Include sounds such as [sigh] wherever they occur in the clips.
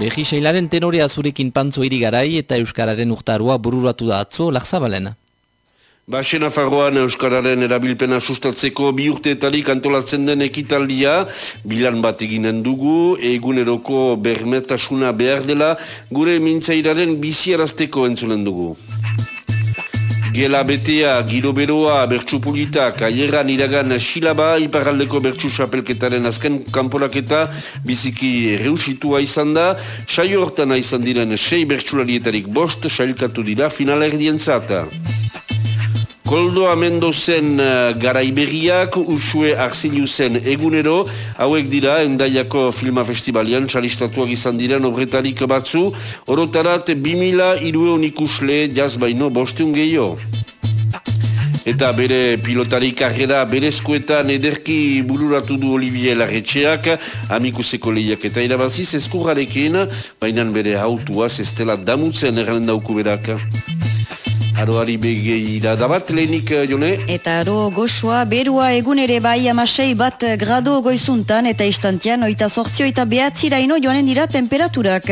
Behi seilaren tenorea zurekin pantzo irigarai eta Euskararen urtarua bururatu da atzo lagzabalen. Baxena Farroan Euskararen erabilpena sustatzeko bi urteetarik antolatzen den ekitaldia, bilan bat eginen dugu, eguneroko bermetasuna behar dela, gure mintzairaren biziarazteko entzunen dugu. Gela betea, giro beroa, bertsu pulitak, aieran iragan silaba, iparraldeko bertsu xapelketaren azken kanporaketa biziki reusitua izan da, saio hortan izan diren sei bertsularietarik bost, sailkatu dira finala erdientzata. Koldo amendozen uh, garaiberriak, usue arziluzen egunero, hauek dira, endaiako filma festivalian, txalistatuak izan diren horretarik batzu, orotarat 2000 irueon ikusle jaz baino bosteun gehiago. Eta bere pilotari karrera berezkoetan ederki bururatu du Olivier Larretxeak, amikuseko lehiak eta irabaziz eskurrarekin, baina bere autuaz ez dela damutzen erren dauku berak. Aroari begeira da bat, lehenik, eh, jone? Eta aro goxoa, berua egun ere bai amasei bat grado goizuntan eta istantian oita sortzio eta behatziraino joanen dira temperaturak.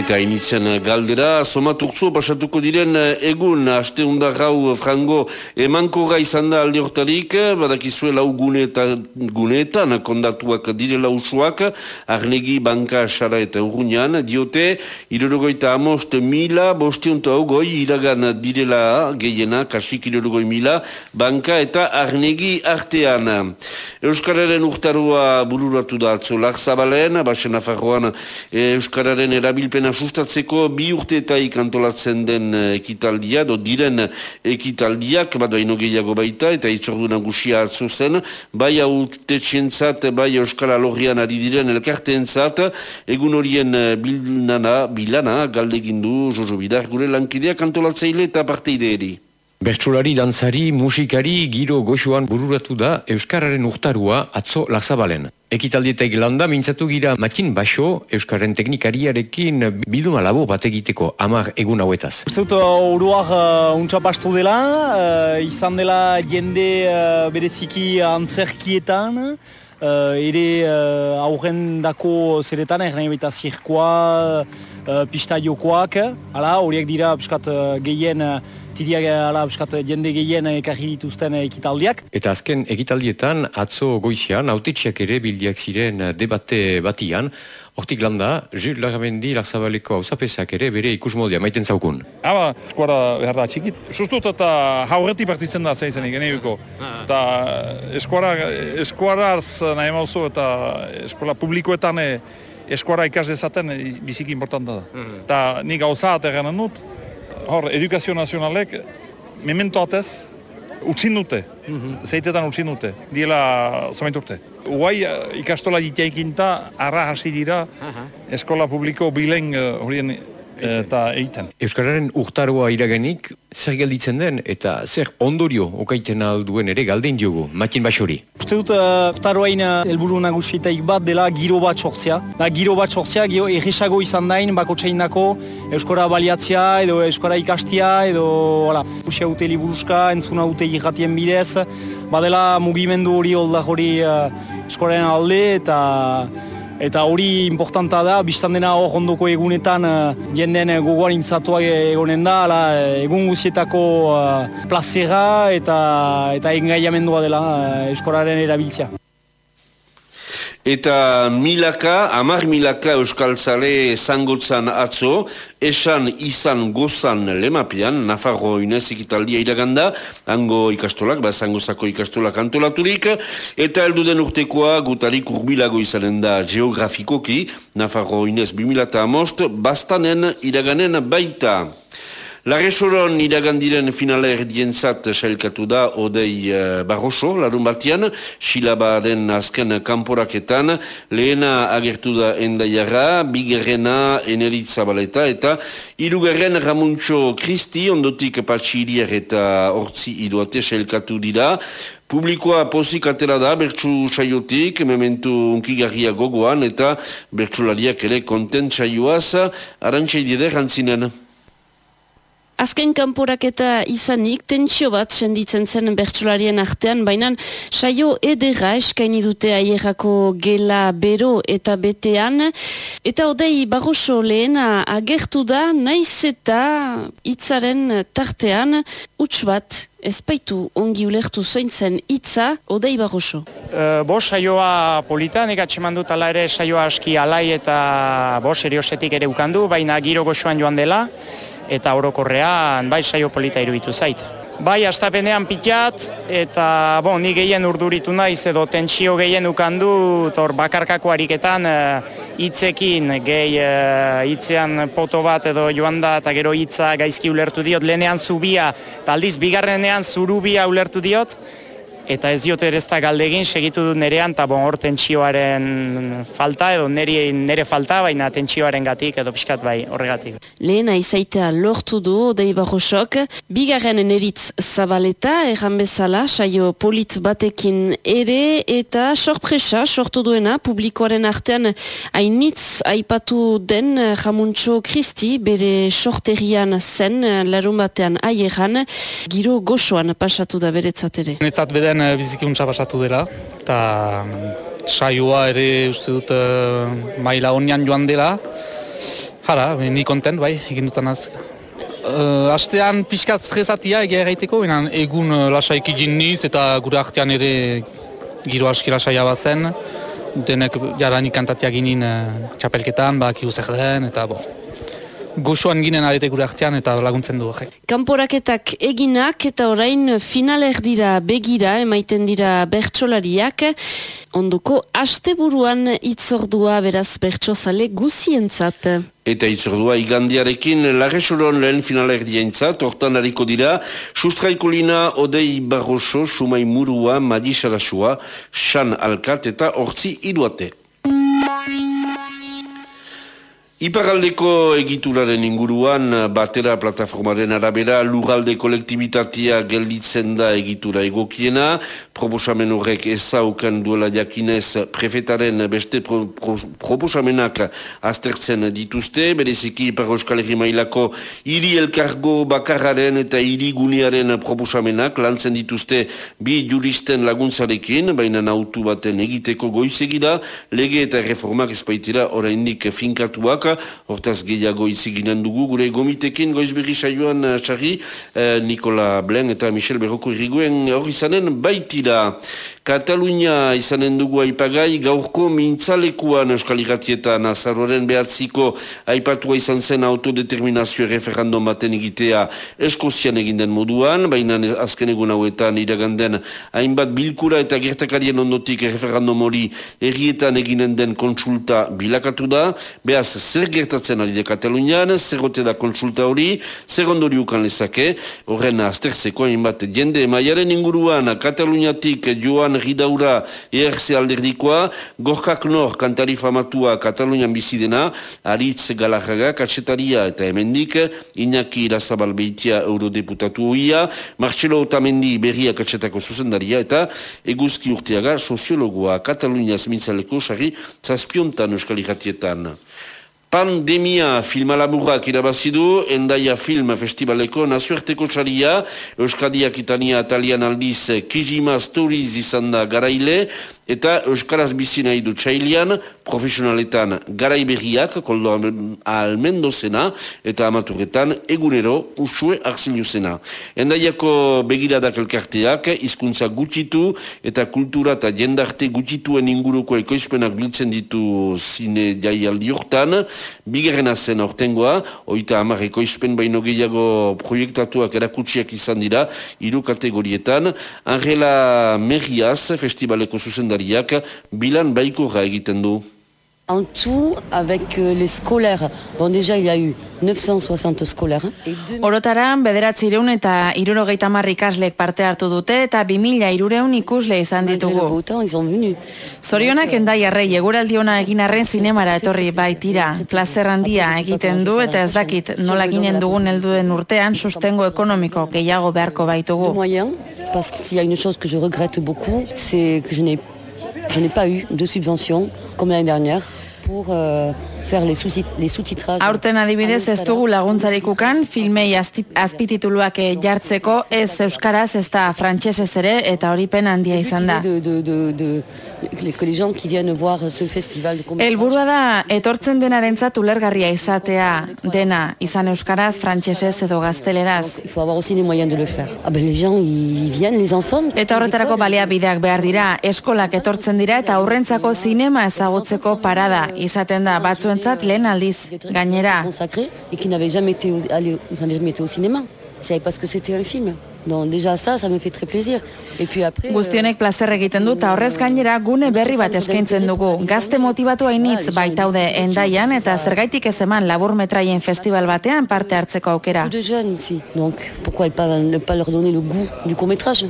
Eta initzen galdera, somaturtzu pasatuko diren egun haste gau frango emanko izan da alde hortarik, badakizue lau guneetan, guneetan kondatuak direla usuak, arnegi, banka, xara eta urruñan, diote, irorogoita amost mila, bosteunta goi iragan direla gehiena, kasik irorogoi mila, banka eta arnegi artean. Euskararen urtarua bururatu da atzo zabalen, basen afarroan Euskararen erabilpena sustatzeko bi urteetaik antolatzen den eh, ekitaldia, do diren ekitaldiak, bat baino gehiago baita, eta itzordu nagusia atzo zen, bai haute txientzat, bai Euskal Alorrian ari diren elkarteentzat, egun horien eh, bilana, bilana galdegindu Jojo Bidar, gure lankideak antolatzaile eta parteideeri. Bertsolari, dantzari, musikari, giro goxoan bururatu da Euskararen urtarua atzo lakzabalen. Ekitaldietek landa mintzatu gira matin baso Euskararen teknikariarekin bilduma labo bat egiteko amar egun hauetaz. Uste dut uruak uh, untsa pastu dela, uh, izan dela jende uh, bereziki antzerkietan, uh, ere uh, aurren dako zeretan, ernaia baita zirkoa, uh, pista jokoak, horiek dira piskat uh, gehien uh, tidiak ala euskat jende gehien ekarri dituzten ekitaldiak. Eta azken ekitaldietan atzo goizian, autetxiak ere bildiak ziren debate batian, Hortik landa, Jules Laramendi Larzabaleko hausapesak ere bere ikusmoldia maiten zaukun. Haba, eskuara behar da txikit. Sustut eta haurreti partitzen da zeizen egin egiko. Eta eskuara, eskuaraz nahi mauzu eta eskola publikoetan eskuara ikas dezaten biziki importanta da. Eta nik gauza aterren dut, hor, edukazio nazionalek, memento atez, utsin dute, mm zeitetan utsin dute, diela zomaitu urte. Uai ikastola jiteekinta, arra hasi dira, eskola publiko bilen uh, horien eta eiten. Euskararen urtaroa iragenik, zer gelditzen den eta zer ondorio okaiten alduen ere galdein diogu, makin basori. Uste dut, uh, urtaroain elburu nagusietaik bat dela giro bat sortzea. Da giro bat sortzea, giro erresago izan dain, bako dako, Euskara baliatzea edo Euskara ikastia edo hala, usia ute liburuzka, entzuna ute irratien bidez, badela mugimendu hori holda hori uh, Euskararen alde eta Eta hori importanta da, biztan dena hor ondoko egunetan uh, jenden gogoan intzatua egonen da, ala, egun guzietako plazera eta, eta engaiamendua dela eskoraren erabiltzea. Eta milaka, amar milaka euskal zale zangotzan atzo, esan izan gozan lemapian, Nafarro inez ikitaldia iraganda, hango ikastolak, ba zangozako ikastolak antolaturik, eta eldu den urtekoa gutarik urbilago izanen da geografikoki, Nafarro inez 2000 amost, bastanen iraganen baita. Larresoron iragandiren finala erdientzat sailkatu da Odei uh, Barroso, larun batian, Xilabaren azken kanporaketan, lehena agertu da endaiara, bigerrena eneritza baleta, eta irugarren Ramuntxo Kristi, ondotik patxirier eta hortzi iduate sailkatu dira, Publikoa pozik atera da, bertsu saiotik, mementu unkigarria gogoan, eta bertsulariak ere kontent saioaz, arantxai dieder antzinen. Azken kanporaketa izanik, tentsio bat senditzen zen bertsolarien artean, baina saio edera eskaini dute aierako gela bero eta betean, eta odei barroso lehena agertu da, naiz eta hitzaren tartean, huts bat ezpaitu ongi ulertu zointzen hitza odei barroso. Uh, bo, saioa polita, nik atxeman dut ala ere saioa aski alai eta bo, seriosetik ere ukandu, baina giro goxoan joan dela, eta orokorrean bai saio polita iruditu zait. Bai, astapenean pitat, eta bo, ni gehien urduritu naiz edo tentsio gehien ukandu, tor bakarkako ariketan hitzekin gehi hitzean poto bat edo joan da eta gero hitza gaizki ulertu diot, lehenean zubia, eta aldiz bigarrenean zurubia ulertu diot, eta ez diote ere ez da galdegin segitu dut nerean, eta bon, hor tentsioaren falta, edo nere, nere falta, baina tentsioaren gatik, edo pixkat bai horregatik. Lehena izaitea lortu du, odei barrosok, bigarren eneritz zabaleta, erran bezala, saio polit batekin ere, eta sorpresa sortu duena, publikoaren artean hainitz aipatu den jamuntxo kristi, bere sorterian zen, larun batean aieran, giro goxoan pasatu da beretzat ere. Netzat beden biziki untsa pasatu dela, eta saioa ere uste dut maila onian joan dela. Jara, ni kontent bai, egin dutan az. Uh, astean pixkat stresatia egia erraiteko, egun lasaik egin niz eta gure artean ere giro aski lasaia bazen. Denek jaranik kantatia ginen uh, txapelketan, bak zer den, eta bo, goxoan ginen arete gure artean eta laguntzen du horrek. Kanporaketak eginak eta orain finaler dira begira emaiten dira bertsolariak ondoko asteburuan itzordua beraz bertsozale guzientzat. Eta itzordua igandiarekin lagesoron lehen finaler dientzat, hortan hariko dira, sustraikolina Odei Barroso, Sumai Murua, Madi Sarasua, San Alkat eta Hortzi Iruate. Iparaldeko egituraren inguruan batera plataformaren arabera lugalde kolektibitatea gelditzen da egitura egokiena. Proposamen horrek ezaukan duela jakinez prefetaren beste pro, pro, proposamenak aztertzen dituzte. Bereziki Ipar Euskal mailako hiri elkargo bakarraren eta hiri gunearen proposamenak lantzen dituzte bi juristen laguntzarekin, baina nautu baten egiteko goizegira, lege eta reformak espaitira oraindik finkatuak hortaz gehiago iziginen dugu, gure gomitekin goizberri saioan txarri, eh, eh, Nikola Blen eta Michel Berroko irriguen hor izanen baitira. Katalunia izanen dugu aipagai, gaurko mintzalekuan Euskal Iratietan azarroren behatziko aipatua izan zen autodeterminazio referandum baten egitea Eskozian eginden moduan, baina azken egun hauetan iraganden hainbat bilkura eta gertakarien ondotik referandum hori errietan eginen den kontsulta bilakatu da, behaz zer gertatzen ari de Katalunian, zer da kontsulta hori, zer ondori ukan lezake, horren aztertzeko hainbat jende maiaren inguruan Kataluniatik joan ridaura erze alderdikoa, gorkak nor kantari famatua Katalunian bizidena, aritz galajaga, katsetaria eta hemendik, Iñaki Irazabal Beitia eurodeputatu hoia, Marcelo Otamendi berria katsetako zuzendaria eta eguzki urteaga soziologoa Katalunia zmintzaleko sari zazpiontan euskal ikatietan. Pandemia filmalaburrak irabazidu, endaia film festivaleko nazioarteko txaria, Euskadiak itania atalian aldiz Kijima Stories izan da garaile, eta Euskaraz bizi nahi du txailian, profesionaletan garaiberriak, koldo almendozena, eta amaturetan egunero usue arzinuzena. Endaiako begiradak elkarteak, hizkuntza gutxitu, eta kultura eta jendarte gutxituen inguruko ekoizpenak biltzen ditu zine jaialdi hortan, bigarrena zen ortengoa, oita amar ekoizpen baino gehiago proiektatuak erakutsiak izan dira, hiru kategorietan, Angela Meriaz, festivaleko zuzendari bilan baikorra egiten du. En tout, avec euh, les scolaires, bon déjà il y a eu 960 scolaires. Orotaran, bederatzi ireun eta irurogeita marrikaslek parte hartu dute eta 2000 irureun ikusle izan ditugu. Zorionak endai arrei, eguraldi ona egin arren zinemara etorri baitira. Plazer handia egiten du eta ez dakit nola ginen dugun helduen urtean sustengo ekonomiko gehiago beharko baitugu. Parce que s'il y a une chose que je regrette beaucoup, c'est que je n'ai je n'ai pas eu de subvention comme l'année dernière pour euh, faire les sous-titrages. Aurten adibidez ez dugu laguntzarikukan filmei azpitituluak jartzeko ez euskaraz ez da frantsesez ere eta hori pen handia izan da. Elburua da etortzen denarentzat ulergarria izatea dena izan euskaraz, frantsesez edo gazteleraz. Eta horretarako baliabideak behar dira, eskolak etortzen dira eta aurrentzako zinema ezagutzeko parada izaten da batzuentzat lehen aldiz gainera. Non, deja ça, ça me fait très plaisir. Et puis après... Guztionek plazer egiten du, eta horrez gainera gune berri bat eskaintzen dugu. Gazte motivatu hainitz baitaude endaian, eta zergaitik ez eman labur metraien festival batean parte hartzeko aukera. de jeunes ici, donc pourquoi ne pas leur donner le goût du court-métrage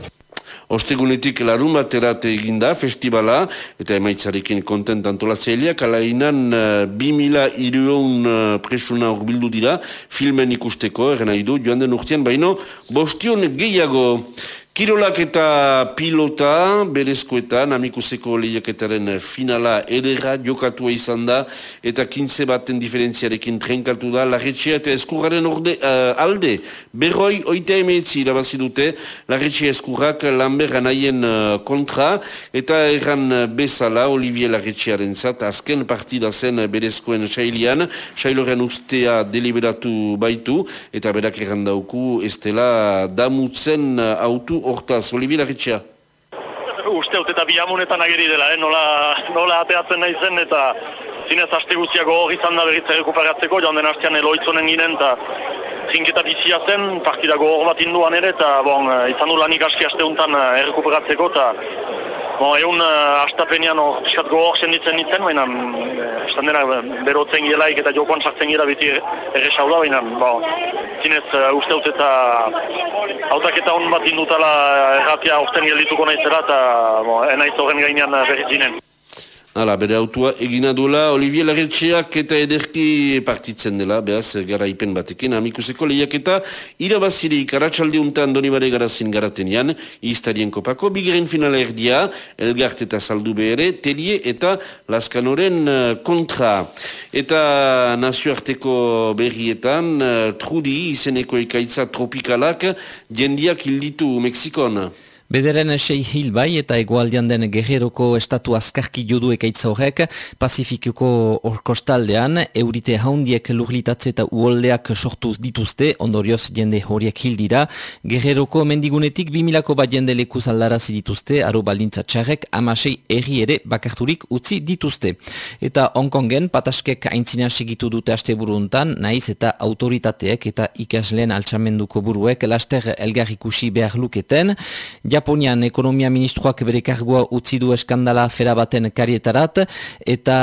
Ostegunetik larun baterat eginda festivala, eta emaitzarekin kontent antolatzeileak, alainan uh, 2000 iruon uh, presuna urbildu dira, filmen ikusteko, erren nahi du, joan den urtean, baino, bostion gehiago. Kirolak eta pilota berezkoetan amikuseko lehiaketaren finala edera jokatua izan da eta kintze baten diferentziarekin trenkatu da larretxea eta eskurraren orde, uh, alde. Berroi oita emeetzi irabazi dute larretxea eskurrak lanber naien uh, kontra eta erran bezala Olivier larretxearen zat azken partida zen berezkoen sailian sailoren ustea deliberatu baitu eta berak erran dauku estela damutzen autu hortaz, Olivier Larritxea. Uste hau eta biamunetan ageri dela, eh? nola, nola ateatzen nahi zen eta zinez haste guztiak hori izan da berriz rekuperatzeko, joan den hastean eloitzonen ginen eta zinketa bizia zen, partida hor bat induan ere eta bon, izan du lanik aski haste untan eh, errekuperatzeko eta Bon, egun uh, astapenean hor piskat gogor senditzen nintzen, baina uh, estan dena berotzen gelaik eta jokoan sartzen gira biti erresa da, baina bon, zinez uh, uste dut eta autaketa hon bat indutala erratia orten geldituko naizera eta bon, enaiz horren gainean berriz. Hala, bere autua egina duela, Olivier Lagertxeak eta ederki partitzen dela, behaz, gara ipen batekin, amikuseko lehiak eta irabaziri karatxaldi untan donibare garazin garatenian, iztarien kopako, bigeren finala erdia, elgart eta saldu behere, telie eta laskanoren eh, kontra. Eta nazioarteko berrietan, eh, trudi izeneko ekaitza tropikalak, jendiak hilditu Mexikon. Bederen sei hil bai eta egualdian den geheroko estatu azkarki judu ekaitza horrek, Pazifikoko orkostaldean, eurite haundiek lurlitatze eta uoldeak sortu dituzte, ondorioz jende horiek hil dira, geheroko mendigunetik bimilako bat jende lekuz aldarazi dituzte, aro baldintza txarrek, amasei erri ere bakarturik utzi dituzte. Eta Hongkongen, pataskek aintzina segitu dute aste buruntan, naiz eta autoritateek eta ikasleen altxamenduko buruek laster elgarrikusi behar luketen, Japonian ekonomia ministroak bere kargoa utzi du eskandala fera baten karietarat eta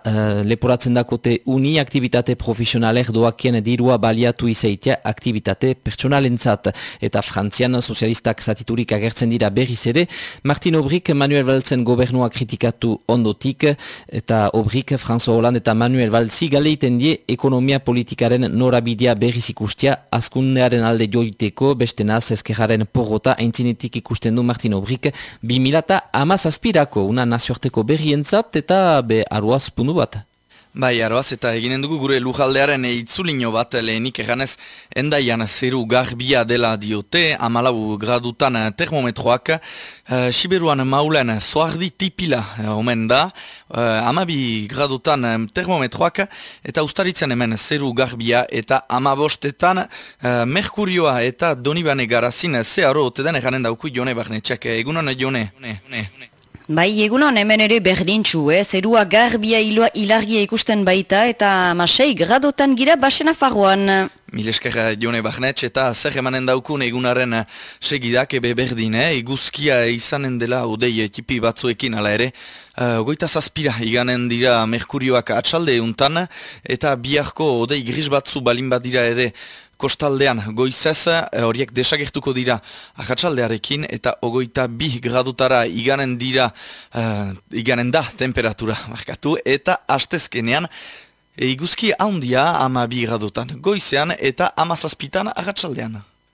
uh, leporatzen dakote uni aktivitate profesionaler doakien dirua baliatu izaitia aktivitate personalentzat eta frantzian sozialistak zatiturik agertzen dira berriz ere Martin Obrik Manuel Valtzen gobernua kritikatu ondotik eta Obrik François Hollande eta Manuel Valtzi galeiten die ekonomia politikaren norabidea berriz ikustia askundearen alde joiteko beste naz ezkerraren porrota aintzinetik ikusten du Martin Obrik 2000 amazazpirako una nazioarteko berrientzat eta be aruaz punu bat. Bai, aroaz, eta eginen dugu gure lujaldearen itzulino bat lehenik eganez endaian zeru garbia dela diote, amalau gradutan termometroak, uh, Siberuan maulen soardi tipila uh, omen da, uh, amabi gradutan termometroak, eta ustaritzen hemen zeru garbia eta amabostetan uh, merkurioa eta donibane garazin zeharo ote den eganen dauku jone barnetxak, egunon jone. jone, jone. Bai, egunon hemen ere berdintxu, eh? zerua garbia iloa ilargia ikusten baita eta masei gradotan gira basena farroan. Mileskerra jone barnetx eta zer emanen daukun egunaren segidak ebe berdin, eh? iguzkia izanen dela odei tipi batzuekin ala ere. Uh, goita zazpira iganen dira Merkurioak atxalde untan eta biharko odei gris batzu balin bat dira ere kostaldean goizez eh, horiek desagertuko dira ahatsaldearekin eta ogoita bi gradutara iganen dira uh, iganen da temperatura [laughs] markatu eta astezkenean iguzki handia ama bi gradutan goizean eta ama zazpitan ahatsaldean.